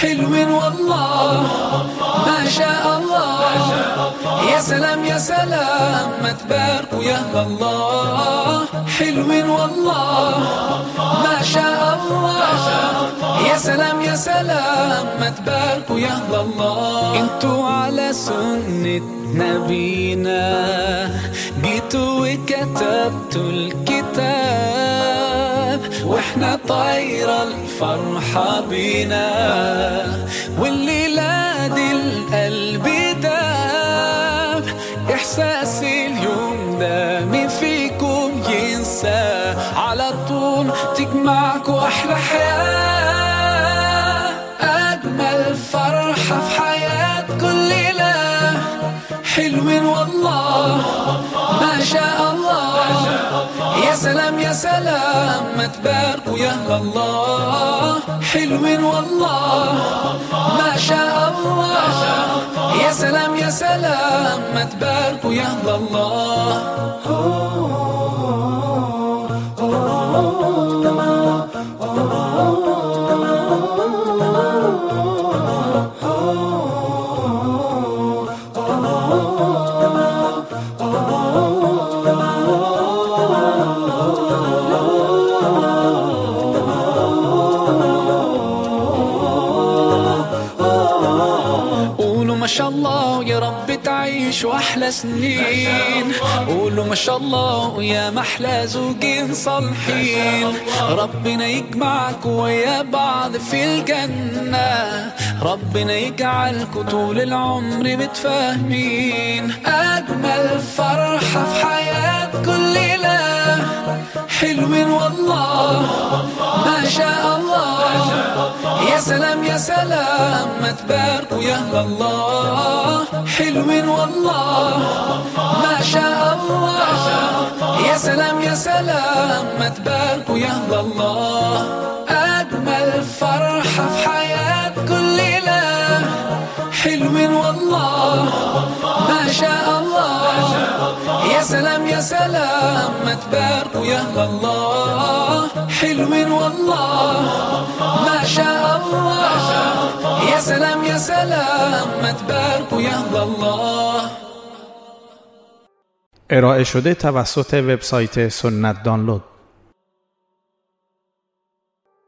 حلو والله. ما شاء الله. يا سلام يا سلام. ما تبارك يا الله. حلو والله. ما شاء الله. يا سلام يا سلام. ما تبارك يا الله. أنتوا على سنة نبينا. جيتوا وكتبتوا الكتاب. طايرة الفرحة بينا والليلة دي القلب داب إحساس اليوم ده مين فيكم ينسى. على طول تجمعكوا أحلى حياة. أجمل فرحة في حياة كل ليلة حلوين سلام يا سلام ما تباركوا يا الله. حلوين والله ما شاء الله. يا سلام يا سلام ما تباركوا يا الله. شاء الله يا رب تعيشوا أحلى سنين. قولوا ما شاء الله يا محلى زوجين صالحين. ربنا يجمعكوا ويا بعض في الجنة. ربنا يجعلكوا طول العمر متفاهمين. والله ما شاء الله. يا سلام يا سلام. ما تباركوا يا الله. حلوين والله. ما شاء الله. يا سلام يا سلام. ما تباركوا يا الله. أجمل فرحة في حياة كل ليلة. حلوين والله. ما شاء الله يا سلام يا سلام ما تباركوا يا الله. حلوين والله. ما شاء الله. يا سلام يا سلام ما تباركوا يا الله. ارائه شده توسط وبسایت سنت دانلود.